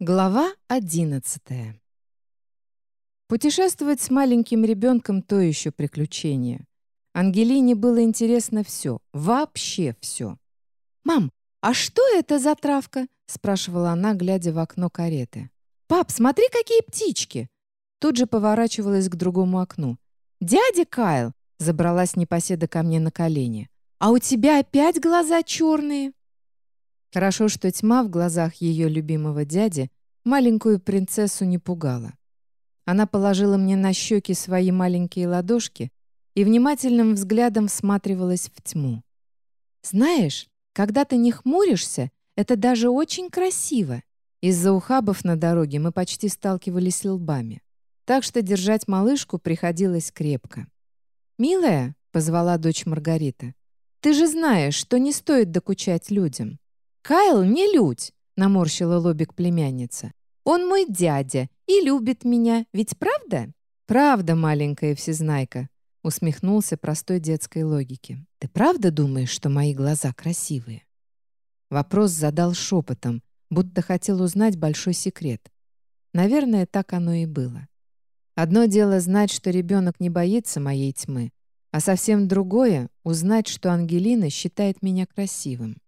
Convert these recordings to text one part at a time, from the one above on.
Глава одиннадцатая. Путешествовать с маленьким ребенком — то еще приключение. Ангелине было интересно все, вообще все. «Мам, а что это за травка?» — спрашивала она, глядя в окно кареты. «Пап, смотри, какие птички!» Тут же поворачивалась к другому окну. «Дядя Кайл!» — забралась непоседа ко мне на колени. «А у тебя опять глаза черные!» Хорошо, что тьма в глазах ее любимого дяди маленькую принцессу не пугала. Она положила мне на щеки свои маленькие ладошки и внимательным взглядом всматривалась в тьму. «Знаешь, когда ты не хмуришься, это даже очень красиво. Из-за ухабов на дороге мы почти сталкивались лбами. Так что держать малышку приходилось крепко. «Милая», — позвала дочь Маргарита, — «ты же знаешь, что не стоит докучать людям. «Кайл не людь!» — наморщила лобик племянница. «Он мой дядя и любит меня, ведь правда?» «Правда, маленькая всезнайка», — усмехнулся простой детской логике. «Ты правда думаешь, что мои глаза красивые?» Вопрос задал шепотом, будто хотел узнать большой секрет. Наверное, так оно и было. Одно дело знать, что ребенок не боится моей тьмы, а совсем другое — узнать, что Ангелина считает меня красивым.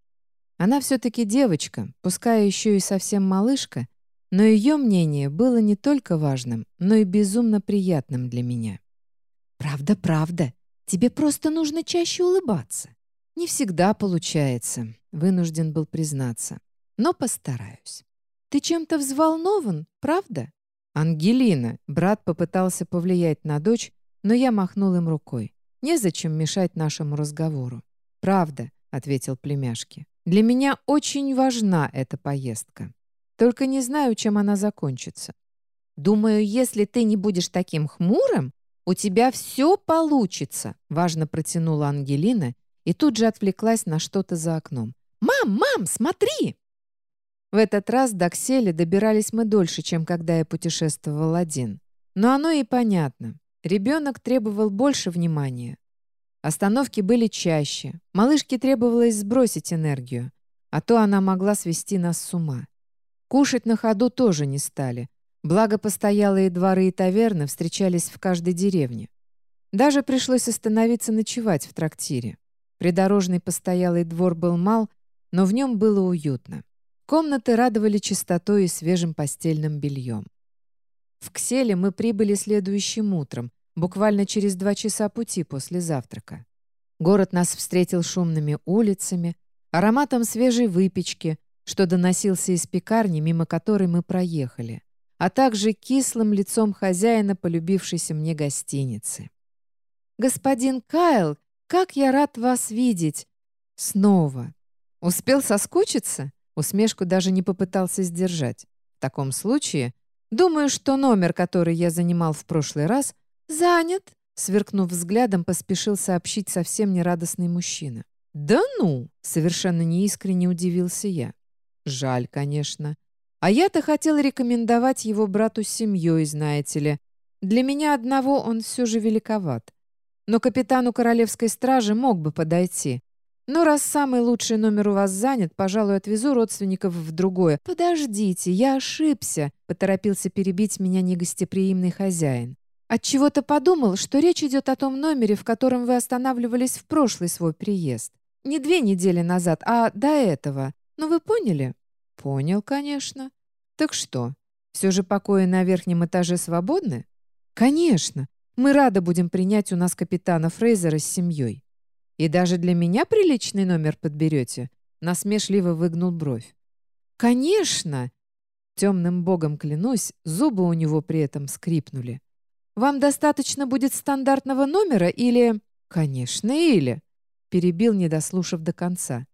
Она все-таки девочка, пускай еще и совсем малышка, но ее мнение было не только важным, но и безумно приятным для меня. «Правда, правда. Тебе просто нужно чаще улыбаться». «Не всегда получается», — вынужден был признаться. «Но постараюсь». «Ты чем-то взволнован, правда?» «Ангелина», — брат попытался повлиять на дочь, но я махнул им рукой. «Незачем мешать нашему разговору». «Правда», — ответил племяшке. Для меня очень важна эта поездка. Только не знаю, чем она закончится. Думаю, если ты не будешь таким хмурым, у тебя все получится, важно протянула Ангелина и тут же отвлеклась на что-то за окном. «Мам, мам, смотри!» В этот раз до Кселя добирались мы дольше, чем когда я путешествовал один. Но оно и понятно. Ребенок требовал больше внимания, Остановки были чаще. Малышке требовалось сбросить энергию, а то она могла свести нас с ума. Кушать на ходу тоже не стали. Благо, постоялые дворы и таверны встречались в каждой деревне. Даже пришлось остановиться ночевать в трактире. Придорожный постоялый двор был мал, но в нем было уютно. Комнаты радовали чистотой и свежим постельным бельем. В Кселе мы прибыли следующим утром, буквально через два часа пути после завтрака. Город нас встретил шумными улицами, ароматом свежей выпечки, что доносился из пекарни, мимо которой мы проехали, а также кислым лицом хозяина полюбившейся мне гостиницы. «Господин Кайл, как я рад вас видеть!» «Снова!» «Успел соскучиться?» Усмешку даже не попытался сдержать. В таком случае, думаю, что номер, который я занимал в прошлый раз, «Занят», — сверкнув взглядом, поспешил сообщить совсем нерадостный мужчина. «Да ну!» — совершенно неискренне удивился я. «Жаль, конечно. А я-то хотел рекомендовать его брату с семьей, знаете ли. Для меня одного он все же великоват. Но капитану Королевской стражи мог бы подойти. Но раз самый лучший номер у вас занят, пожалуй, отвезу родственников в другое. Подождите, я ошибся», — поторопился перебить меня негостеприимный хозяин. Отчего-то подумал, что речь идет о том номере, в котором вы останавливались в прошлый свой приезд. Не две недели назад, а до этого. Ну вы поняли? Понял, конечно. Так что, все же покои на верхнем этаже свободны? Конечно. Мы рады будем принять у нас капитана Фрейзера с семьей. И даже для меня приличный номер подберете? Насмешливо выгнул бровь. Конечно! Темным богом клянусь, зубы у него при этом скрипнули. Вам достаточно будет стандартного номера или...» «Конечно, или...» Перебил, не дослушав до конца.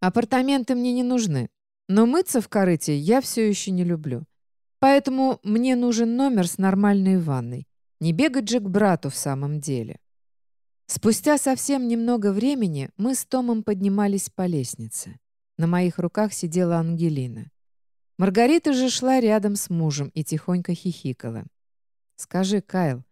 «Апартаменты мне не нужны, но мыться в корыте я все еще не люблю. Поэтому мне нужен номер с нормальной ванной. Не бегать же к брату в самом деле». Спустя совсем немного времени мы с Томом поднимались по лестнице. На моих руках сидела Ангелина. Маргарита же шла рядом с мужем и тихонько хихикала. «Скажи, Кайл,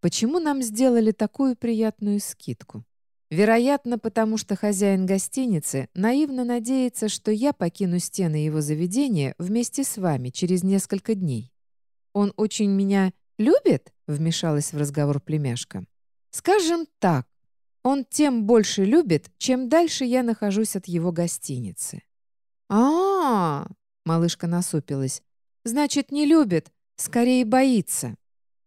почему нам сделали такую приятную скидку? Вероятно, потому что хозяин гостиницы наивно надеется, что я покину стены его заведения вместе с вами через несколько дней. Он очень меня любит?» — вмешалась в разговор племяшка. «Скажем так, он тем больше любит, чем дальше я нахожусь от его гостиницы». «А-а-а!» — малышка насупилась. «Значит, не любит, скорее боится».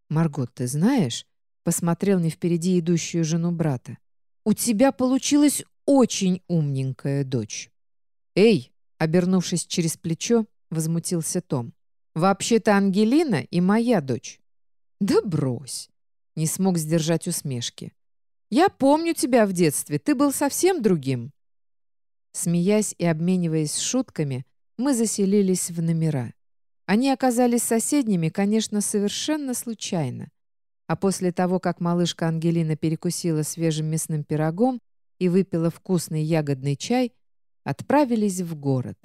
«Маргот, ты знаешь?» — посмотрел не впереди идущую жену брата. «У тебя получилась очень умненькая дочь». «Эй!» — обернувшись через плечо, возмутился Том. «Вообще-то Ангелина и моя дочь». «Да брось!» — не смог сдержать усмешки. «Я помню тебя в детстве, ты был совсем другим». Смеясь и обмениваясь шутками, мы заселились в номера. Они оказались соседними, конечно, совершенно случайно. А после того, как малышка Ангелина перекусила свежим мясным пирогом и выпила вкусный ягодный чай, отправились в город.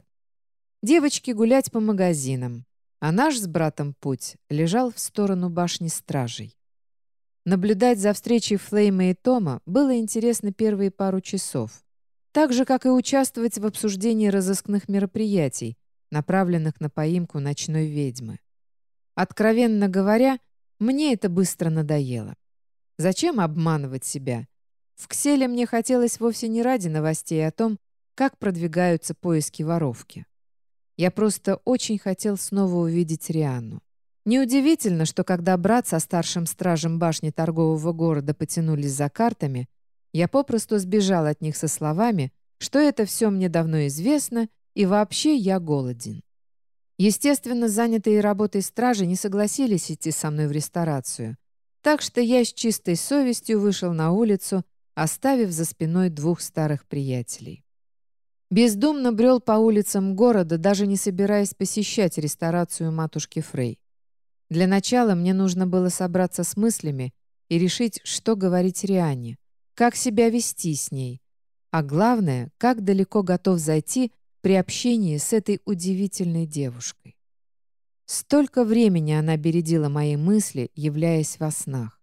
Девочки гулять по магазинам, а наш с братом путь лежал в сторону башни стражей. Наблюдать за встречей Флейма и Тома было интересно первые пару часов так же, как и участвовать в обсуждении разыскных мероприятий, направленных на поимку ночной ведьмы. Откровенно говоря, мне это быстро надоело. Зачем обманывать себя? В Кселе мне хотелось вовсе не ради новостей о том, как продвигаются поиски воровки. Я просто очень хотел снова увидеть Рианну. Неудивительно, что когда брат со старшим стражем башни торгового города потянулись за картами, я попросту сбежал от них со словами, что это все мне давно известно и вообще я голоден. Естественно, занятые работой стражи не согласились идти со мной в ресторацию, так что я с чистой совестью вышел на улицу, оставив за спиной двух старых приятелей. Бездумно брел по улицам города, даже не собираясь посещать ресторацию матушки Фрей. Для начала мне нужно было собраться с мыслями и решить, что говорить Риане как себя вести с ней, а главное, как далеко готов зайти при общении с этой удивительной девушкой. Столько времени она бередила мои мысли, являясь во снах.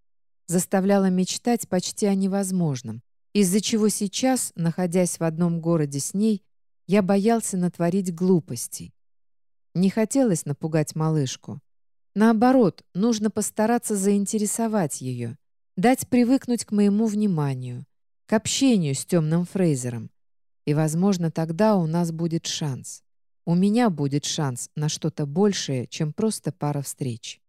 Заставляла мечтать почти о невозможном, из-за чего сейчас, находясь в одном городе с ней, я боялся натворить глупостей. Не хотелось напугать малышку. Наоборот, нужно постараться заинтересовать ее, дать привыкнуть к моему вниманию, к общению с темным Фрейзером. И, возможно, тогда у нас будет шанс. У меня будет шанс на что-то большее, чем просто пара встреч.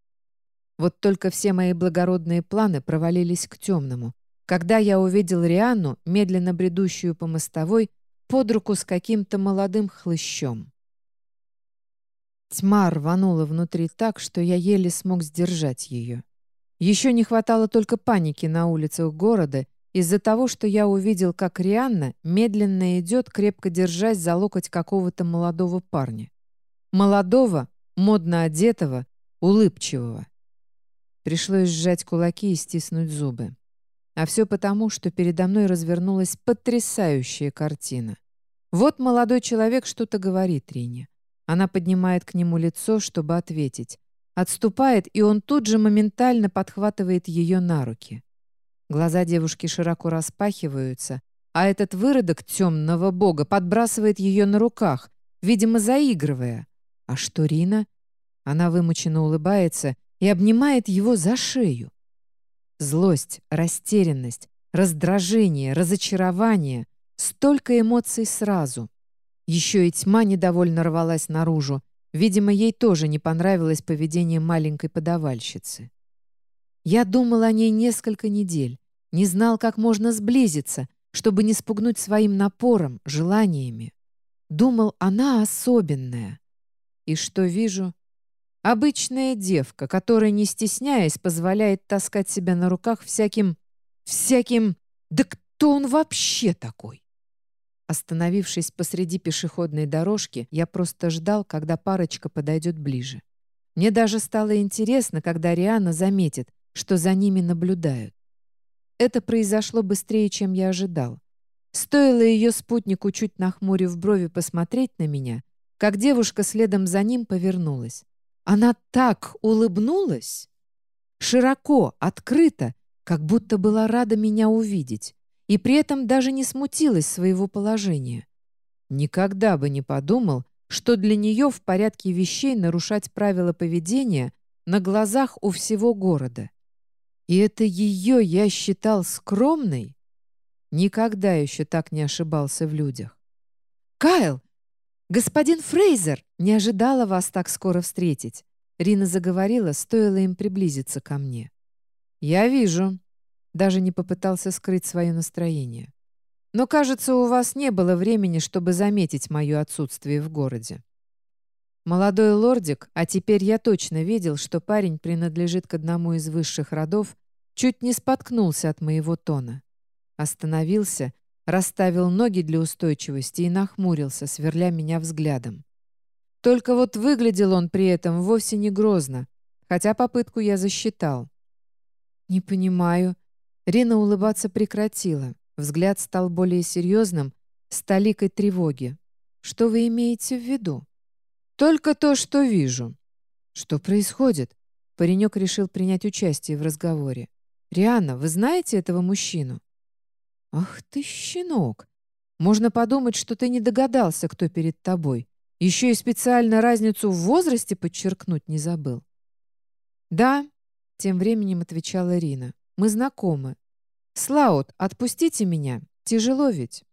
Вот только все мои благородные планы провалились к темному, когда я увидел Рианну, медленно бредущую по мостовой, под руку с каким-то молодым хлыщом. Тьма рванула внутри так, что я еле смог сдержать ее. Еще не хватало только паники на улицах города из-за того, что я увидел, как Рианна медленно идет, крепко держась за локоть какого-то молодого парня. Молодого, модно одетого, улыбчивого. Пришлось сжать кулаки и стиснуть зубы. А все потому, что передо мной развернулась потрясающая картина. Вот молодой человек что-то говорит Рине. Она поднимает к нему лицо, чтобы ответить. Отступает, и он тут же моментально подхватывает ее на руки. Глаза девушки широко распахиваются, а этот выродок темного бога подбрасывает ее на руках, видимо, заигрывая. А что Рина? Она вымученно улыбается и обнимает его за шею. Злость, растерянность, раздражение, разочарование — столько эмоций сразу. Еще и тьма недовольно рвалась наружу, Видимо, ей тоже не понравилось поведение маленькой подавальщицы. Я думал о ней несколько недель, не знал, как можно сблизиться, чтобы не спугнуть своим напором, желаниями. Думал, она особенная. И что вижу? Обычная девка, которая, не стесняясь, позволяет таскать себя на руках всяким... всяким... Да кто он вообще такой? Остановившись посреди пешеходной дорожки, я просто ждал, когда парочка подойдет ближе. Мне даже стало интересно, когда Риана заметит, что за ними наблюдают. Это произошло быстрее, чем я ожидал. Стоило ее спутнику, чуть нахмурив брови, посмотреть на меня, как девушка следом за ним повернулась. Она так улыбнулась! Широко, открыто, как будто была рада меня увидеть и при этом даже не смутилась своего положения. Никогда бы не подумал, что для нее в порядке вещей нарушать правила поведения на глазах у всего города. И это ее я считал скромной? Никогда еще так не ошибался в людях. «Кайл! Господин Фрейзер! Не ожидала вас так скоро встретить!» Рина заговорила, стоило им приблизиться ко мне. «Я вижу». Даже не попытался скрыть свое настроение. «Но, кажется, у вас не было времени, чтобы заметить мое отсутствие в городе». Молодой лордик, а теперь я точно видел, что парень принадлежит к одному из высших родов, чуть не споткнулся от моего тона. Остановился, расставил ноги для устойчивости и нахмурился, сверля меня взглядом. Только вот выглядел он при этом вовсе не грозно, хотя попытку я засчитал. «Не понимаю». Рина улыбаться прекратила. Взгляд стал более серьезным, с толикой тревоги. «Что вы имеете в виду?» «Только то, что вижу». «Что происходит?» Паренек решил принять участие в разговоре. «Рианна, вы знаете этого мужчину?» «Ах ты, щенок! Можно подумать, что ты не догадался, кто перед тобой. Еще и специально разницу в возрасте подчеркнуть не забыл. «Да», — тем временем отвечала Рина, — «мы знакомы. Слаут, отпустите меня. Тяжело ведь?»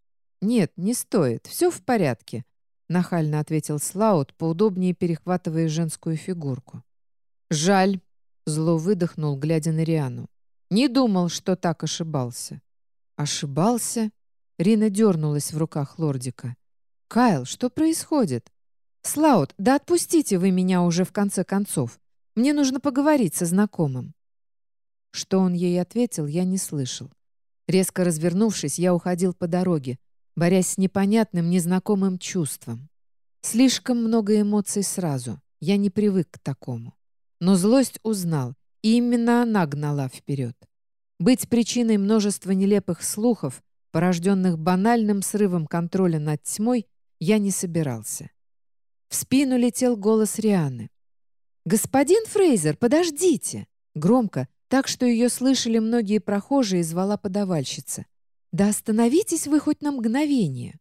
«Нет, не стоит. Все в порядке», — нахально ответил Слаут, поудобнее перехватывая женскую фигурку. «Жаль», — зло выдохнул, глядя на Риану. «Не думал, что так ошибался». «Ошибался?» Рина дернулась в руках лордика. «Кайл, что происходит?» «Слаут, да отпустите вы меня уже в конце концов. Мне нужно поговорить со знакомым». Что он ей ответил, я не слышал. Резко развернувшись, я уходил по дороге, борясь с непонятным, незнакомым чувством. Слишком много эмоций сразу. Я не привык к такому. Но злость узнал, и именно она гнала вперед. Быть причиной множества нелепых слухов, порожденных банальным срывом контроля над тьмой, я не собирался. В спину летел голос Рианы. «Господин Фрейзер, подождите!» Громко, так что ее слышали многие прохожие, звала подавальщица. «Да остановитесь вы хоть на мгновение!»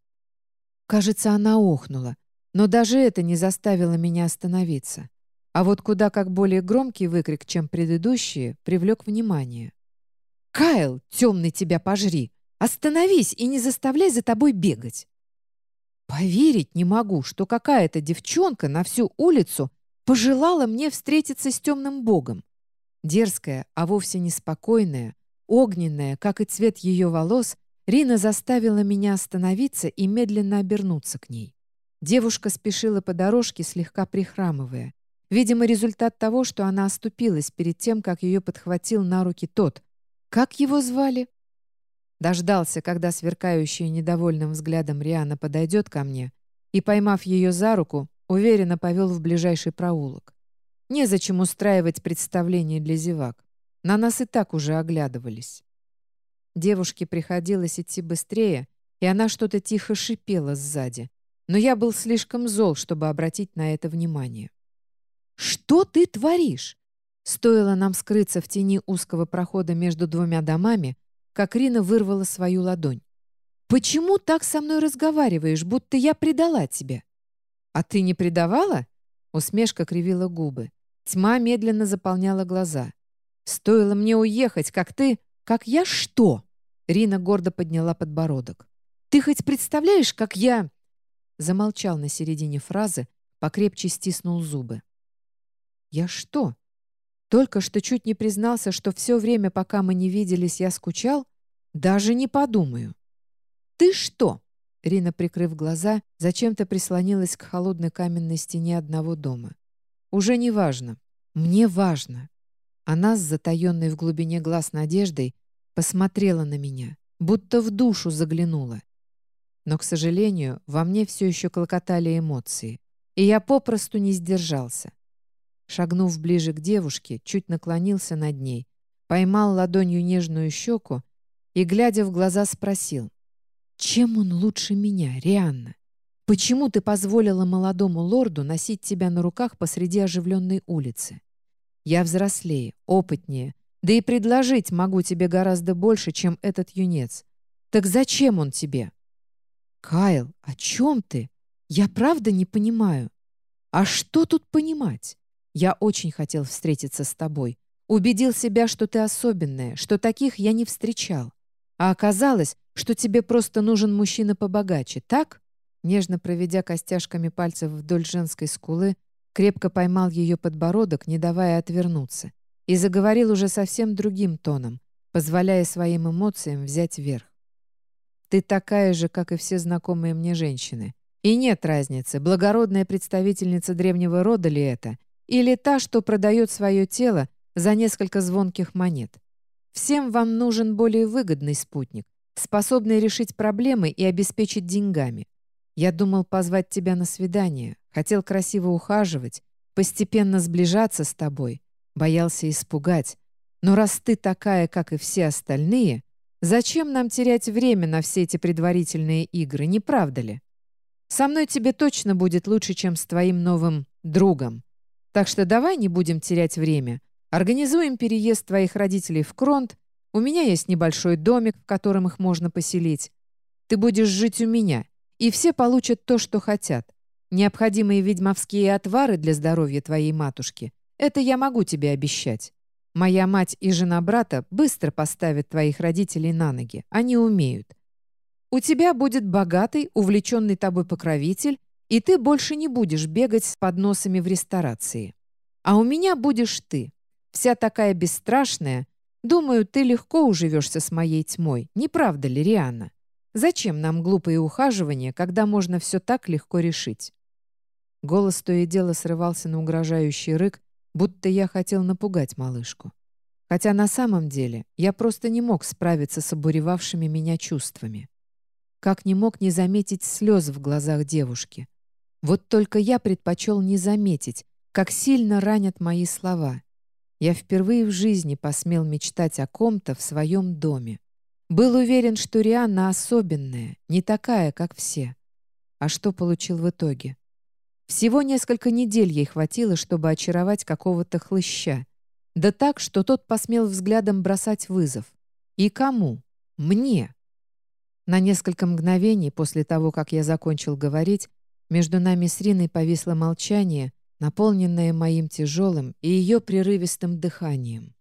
Кажется, она охнула, но даже это не заставило меня остановиться. А вот куда как более громкий выкрик, чем предыдущие, привлек внимание. «Кайл, темный тебя пожри! Остановись и не заставляй за тобой бегать!» Поверить не могу, что какая-то девчонка на всю улицу пожелала мне встретиться с темным богом. Дерзкая, а вовсе не спокойная, огненная, как и цвет ее волос, Рина заставила меня остановиться и медленно обернуться к ней. Девушка спешила по дорожке, слегка прихрамывая. Видимо, результат того, что она оступилась перед тем, как ее подхватил на руки тот. Как его звали? Дождался, когда сверкающая недовольным взглядом Риана подойдет ко мне и, поймав ее за руку, уверенно повел в ближайший проулок. Незачем устраивать представление для зевак. На нас и так уже оглядывались. Девушке приходилось идти быстрее, и она что-то тихо шипела сзади. Но я был слишком зол, чтобы обратить на это внимание. «Что ты творишь?» Стоило нам скрыться в тени узкого прохода между двумя домами, как Рина вырвала свою ладонь. «Почему так со мной разговариваешь, будто я предала тебя?» «А ты не предавала?» Усмешка кривила губы. Тьма медленно заполняла глаза. «Стоило мне уехать, как ты...» «Как я что?» Рина гордо подняла подбородок. «Ты хоть представляешь, как я...» Замолчал на середине фразы, покрепче стиснул зубы. «Я что?» Только что чуть не признался, что все время, пока мы не виделись, я скучал? Даже не подумаю. «Ты что?» Рина, прикрыв глаза, зачем-то прислонилась к холодной каменной стене одного дома. «Уже не важно. Мне важно». Она с затаенной в глубине глаз надеждой посмотрела на меня, будто в душу заглянула. Но, к сожалению, во мне все еще клокотали эмоции, и я попросту не сдержался. Шагнув ближе к девушке, чуть наклонился над ней, поймал ладонью нежную щеку и, глядя в глаза, спросил. «Чем он лучше меня, Рианна? Почему ты позволила молодому лорду носить тебя на руках посреди оживленной улицы? Я взрослее, опытнее, да и предложить могу тебе гораздо больше, чем этот юнец. Так зачем он тебе?» «Кайл, о чем ты? Я правда не понимаю». «А что тут понимать? Я очень хотел встретиться с тобой. Убедил себя, что ты особенная, что таких я не встречал. А оказалось, что тебе просто нужен мужчина побогаче, так?» Нежно проведя костяшками пальцев вдоль женской скулы, крепко поймал ее подбородок, не давая отвернуться, и заговорил уже совсем другим тоном, позволяя своим эмоциям взять верх. «Ты такая же, как и все знакомые мне женщины. И нет разницы, благородная представительница древнего рода ли это, или та, что продает свое тело за несколько звонких монет. Всем вам нужен более выгодный спутник, способный решить проблемы и обеспечить деньгами. Я думал позвать тебя на свидание, хотел красиво ухаживать, постепенно сближаться с тобой, боялся испугать. Но раз ты такая, как и все остальные, зачем нам терять время на все эти предварительные игры, не правда ли? Со мной тебе точно будет лучше, чем с твоим новым другом. Так что давай не будем терять время. Организуем переезд твоих родителей в Кронт. У меня есть небольшой домик, в котором их можно поселить. Ты будешь жить у меня, и все получат то, что хотят. Необходимые ведьмовские отвары для здоровья твоей матушки — это я могу тебе обещать. Моя мать и жена брата быстро поставят твоих родителей на ноги. Они умеют. У тебя будет богатый, увлеченный тобой покровитель, и ты больше не будешь бегать с подносами в ресторации. А у меня будешь ты. Вся такая бесстрашная. Думаю, ты легко уживешься с моей тьмой. Не правда ли, Рианна? Зачем нам глупые ухаживания, когда можно все так легко решить? Голос то и дело срывался на угрожающий рык, будто я хотел напугать малышку. Хотя на самом деле я просто не мог справиться с обуревавшими меня чувствами. Как не мог не заметить слез в глазах девушки. Вот только я предпочел не заметить, как сильно ранят мои слова. Я впервые в жизни посмел мечтать о ком-то в своем доме. Был уверен, что Рианна особенная, не такая, как все. А что получил в итоге? Всего несколько недель ей хватило, чтобы очаровать какого-то хлыща. Да так, что тот посмел взглядом бросать вызов. И кому? Мне. На несколько мгновений после того, как я закончил говорить, между нами с Риной повисло молчание, наполненное моим тяжелым и ее прерывистым дыханием.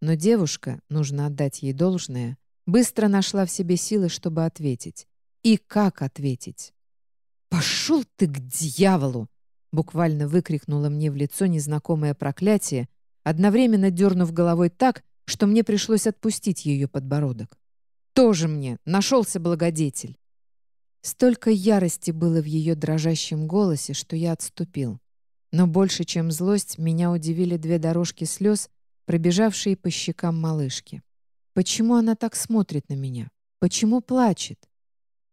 Но девушка, нужно отдать ей должное, Быстро нашла в себе силы, чтобы ответить. И как ответить? «Пошел ты к дьяволу!» Буквально выкрикнула мне в лицо незнакомое проклятие, одновременно дернув головой так, что мне пришлось отпустить ее подбородок. «Тоже мне! Нашелся благодетель!» Столько ярости было в ее дрожащем голосе, что я отступил. Но больше, чем злость, меня удивили две дорожки слез, пробежавшие по щекам малышки. Почему она так смотрит на меня? Почему плачет?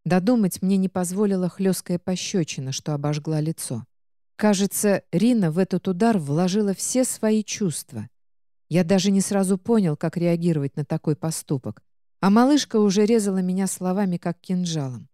Додумать мне не позволила хлесткая пощечина, что обожгла лицо. Кажется, Рина в этот удар вложила все свои чувства. Я даже не сразу понял, как реагировать на такой поступок. А малышка уже резала меня словами, как кинжалом.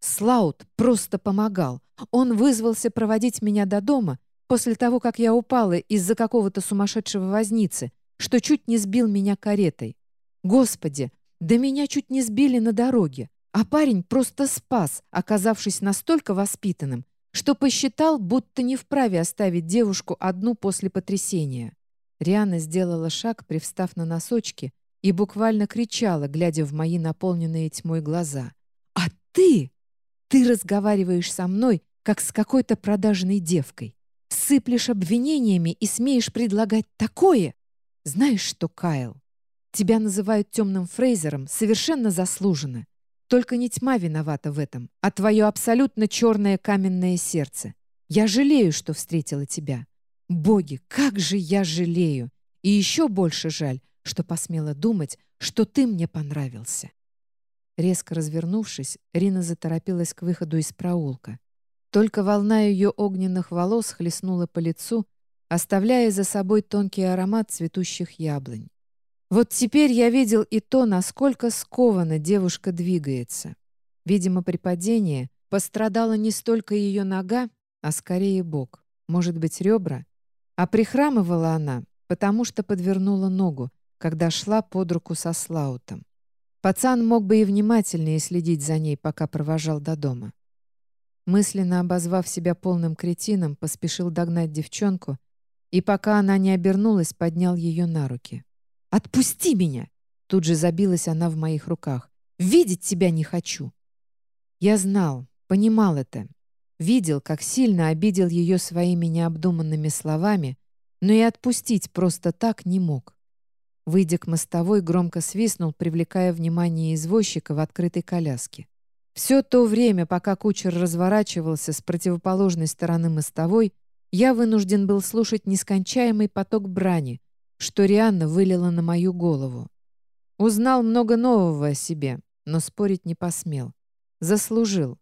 Слаут просто помогал. Он вызвался проводить меня до дома после того, как я упала из-за какого-то сумасшедшего возницы, что чуть не сбил меня каретой. Господи, да меня чуть не сбили на дороге, а парень просто спас, оказавшись настолько воспитанным, что посчитал, будто не вправе оставить девушку одну после потрясения. Риана сделала шаг, привстав на носочки, и буквально кричала, глядя в мои наполненные тьмой глаза. «А ты? Ты разговариваешь со мной, как с какой-то продажной девкой. Сыплешь обвинениями и смеешь предлагать такое? Знаешь что, Кайл, Тебя называют темным Фрейзером совершенно заслуженно. Только не тьма виновата в этом, а твое абсолютно черное каменное сердце. Я жалею, что встретила тебя. Боги, как же я жалею! И еще больше жаль, что посмела думать, что ты мне понравился. Резко развернувшись, Рина заторопилась к выходу из проулка. Только волна ее огненных волос хлестнула по лицу, оставляя за собой тонкий аромат цветущих яблонь. Вот теперь я видел и то, насколько скованно девушка двигается. Видимо, при падении пострадала не столько ее нога, а скорее бок, может быть, ребра. А прихрамывала она, потому что подвернула ногу, когда шла под руку со Слаутом. Пацан мог бы и внимательнее следить за ней, пока провожал до дома. Мысленно обозвав себя полным кретином, поспешил догнать девчонку и, пока она не обернулась, поднял ее на руки. «Отпусти меня!» Тут же забилась она в моих руках. «Видеть тебя не хочу!» Я знал, понимал это. Видел, как сильно обидел ее своими необдуманными словами, но и отпустить просто так не мог. Выйдя к мостовой, громко свистнул, привлекая внимание извозчика в открытой коляске. Все то время, пока кучер разворачивался с противоположной стороны мостовой, я вынужден был слушать нескончаемый поток брани, что Рианна вылила на мою голову. Узнал много нового о себе, но спорить не посмел. Заслужил.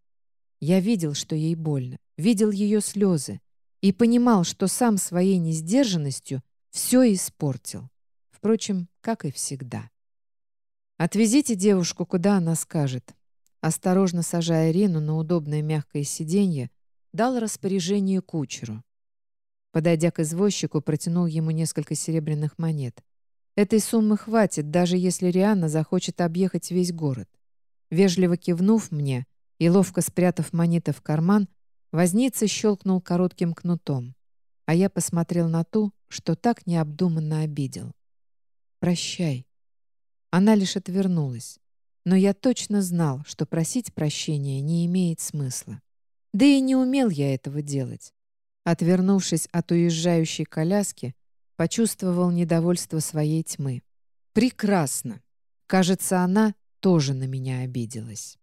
Я видел, что ей больно, видел ее слезы и понимал, что сам своей несдержанностью все испортил. Впрочем, как и всегда. «Отвезите девушку, куда она скажет», осторожно сажая Рину на удобное мягкое сиденье, дал распоряжение кучеру. Подойдя к извозчику, протянул ему несколько серебряных монет. Этой суммы хватит, даже если Рианна захочет объехать весь город. Вежливо кивнув мне и ловко спрятав монеты в карман, возница щелкнул коротким кнутом, а я посмотрел на ту, что так необдуманно обидел. «Прощай». Она лишь отвернулась. Но я точно знал, что просить прощения не имеет смысла. Да и не умел я этого делать. Отвернувшись от уезжающей коляски, почувствовал недовольство своей тьмы. Прекрасно. Кажется, она тоже на меня обиделась.